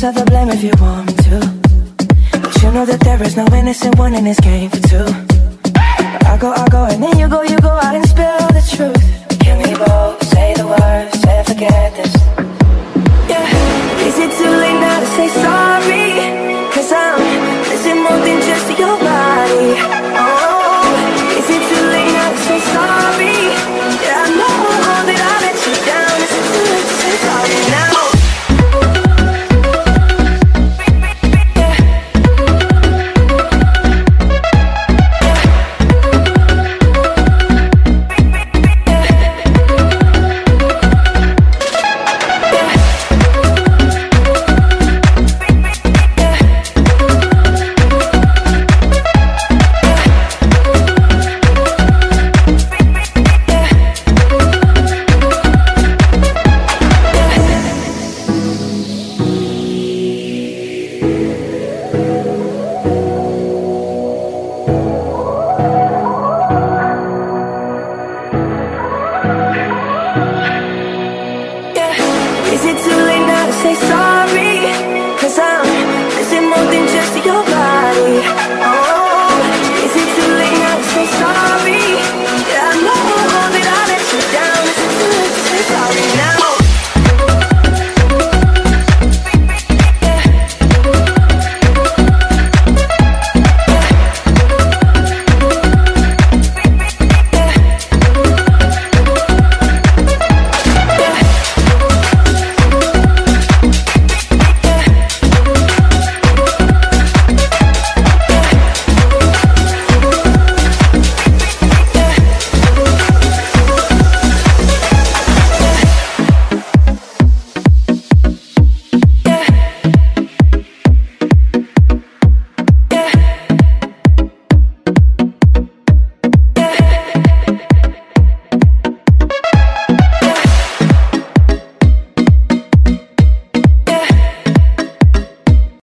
yourself the blame if you want me to. But you know that there is no innocent one in this game for two. I go, I go, and then you go, you go out and spill the truth. Can we both say the words and forget this?